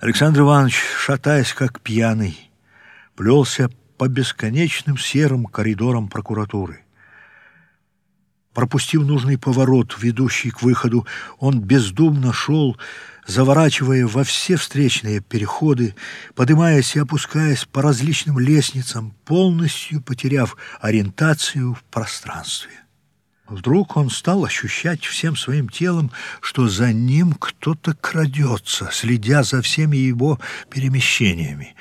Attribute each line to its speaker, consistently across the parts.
Speaker 1: Александр Иванович, шатаясь как пьяный, плелся по бесконечным серым коридорам прокуратуры. Пропустив нужный поворот, ведущий к выходу, он бездумно шел, заворачивая во все встречные переходы, поднимаясь и опускаясь по различным лестницам, полностью потеряв ориентацию в пространстве. Вдруг он стал ощущать всем своим телом, что за ним кто-то крадется, следя за всеми его перемещениями.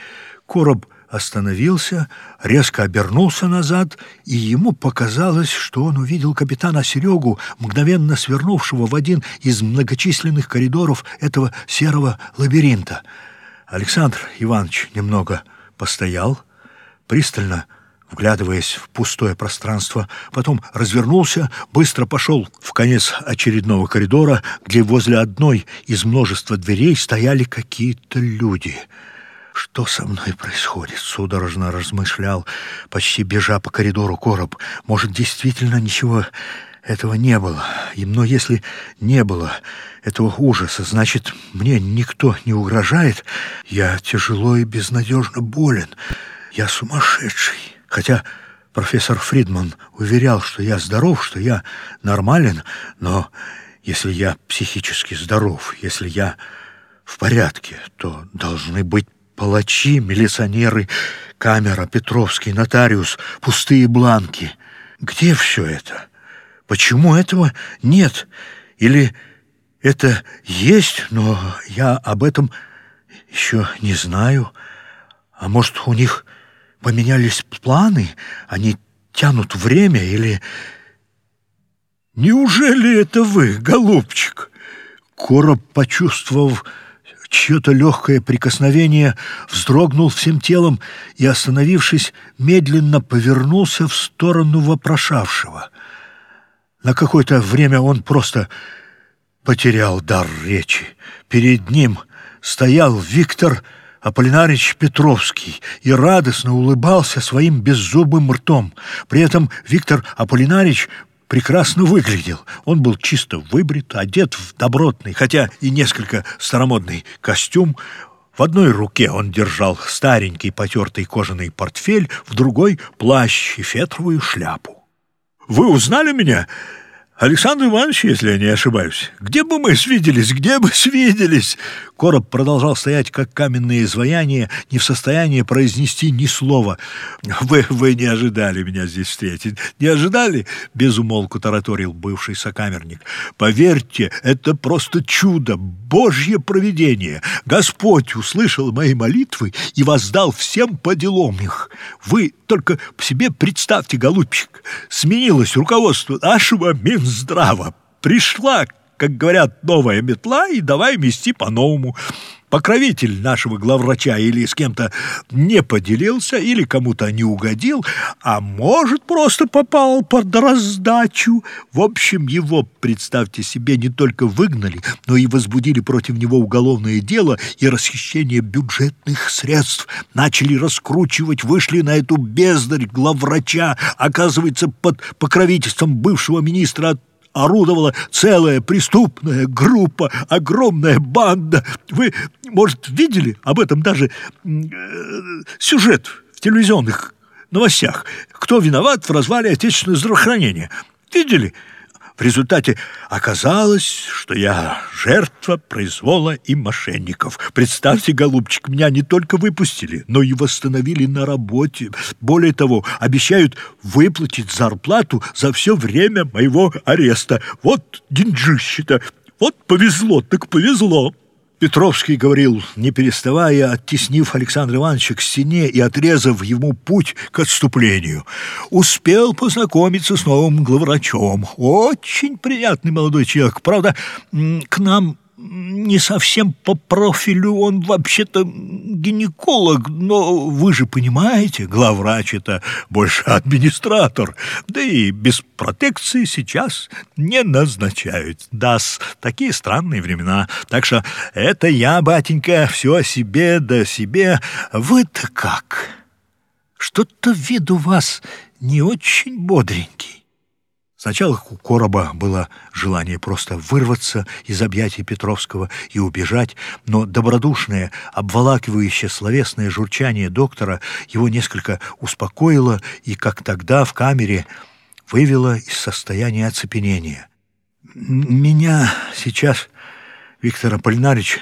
Speaker 1: Короб остановился, резко обернулся назад, и ему показалось, что он увидел капитана Серегу, мгновенно свернувшего в один из многочисленных коридоров этого серого лабиринта. Александр Иванович немного постоял, пристально вглядываясь в пустое пространство, потом развернулся, быстро пошел в конец очередного коридора, где возле одной из множества дверей стояли какие-то люди. «Что со мной происходит?» — судорожно размышлял, почти бежа по коридору короб. «Может, действительно ничего этого не было. Но если не было этого ужаса, значит, мне никто не угрожает. Я тяжело и безнадежно болен. Я сумасшедший». Хотя профессор Фридман уверял, что я здоров, что я нормален, но если я психически здоров, если я в порядке, то должны быть палачи, милиционеры, камера, Петровский, нотариус, пустые бланки. Где все это? Почему этого нет? Или это есть, но я об этом еще не знаю? А может, у них поменялись планы? Они тянут время или... «Неужели это вы, голубчик?» Короб, почувствовав чье-то легкое прикосновение, вздрогнул всем телом и, остановившись, медленно повернулся в сторону вопрошавшего. На какое-то время он просто потерял дар речи. Перед ним стоял Виктор Аполлинарич Петровский и радостно улыбался своим беззубым ртом. При этом Виктор Аполлинарич прекрасно выглядел. Он был чисто выбрит, одет в добротный, хотя и несколько старомодный костюм. В одной руке он держал старенький потертый кожаный портфель, в другой — плащ и фетровую шляпу. «Вы узнали меня?» Александр Иванович, если я не ошибаюсь, где бы мы свиделись, где бы свиделись?» Короб продолжал стоять, как каменное изваяние, не в состоянии произнести ни слова. «Вы, вы не ожидали меня здесь встретить, не ожидали?» — безумолку тараторил бывший сокамерник. «Поверьте, это просто чудо, божье провидение. Господь услышал мои молитвы и воздал всем по делам их. Вы только себе представьте, голубчик, сменилось руководство нашего Минздрава. Пришла, как говорят, новая метла, и давай мести по-новому покровитель нашего главврача или с кем-то не поделился, или кому-то не угодил, а может, просто попал под раздачу. В общем, его, представьте себе, не только выгнали, но и возбудили против него уголовное дело и расхищение бюджетных средств. Начали раскручивать, вышли на эту бездарь главврача, оказывается, под покровительством бывшего министра орудовала целая преступная группа, огромная банда. Вы, может, видели об этом даже э, сюжет в телевизионных новостях? Кто виноват в развале отечественного здравоохранения? Видели? В результате оказалось, что я жертва произвола и мошенников. Представьте, голубчик, меня не только выпустили, но и восстановили на работе. Более того, обещают выплатить зарплату за все время моего ареста. Вот деньжище-то, вот повезло, так повезло. Петровский говорил, не переставая, оттеснив Александра Ивановича к стене и отрезав ему путь к отступлению. Успел познакомиться с новым главврачом. Очень приятный молодой человек. Правда, к нам не совсем по профилю, он вообще-то гинеколог, но вы же понимаете, главврач это больше администратор, да и без протекции сейчас не назначают. да такие странные времена. Так что это я, батенька, все о себе да себе. Вы-то как? Что-то вид у вас не очень бодренький. Сначала у Короба было желание просто вырваться из объятий Петровского и убежать, но добродушное, обволакивающее словесное журчание доктора его несколько успокоило и, как тогда в камере, вывело из состояния оцепенения. «Меня сейчас, Виктор Аполлинарич,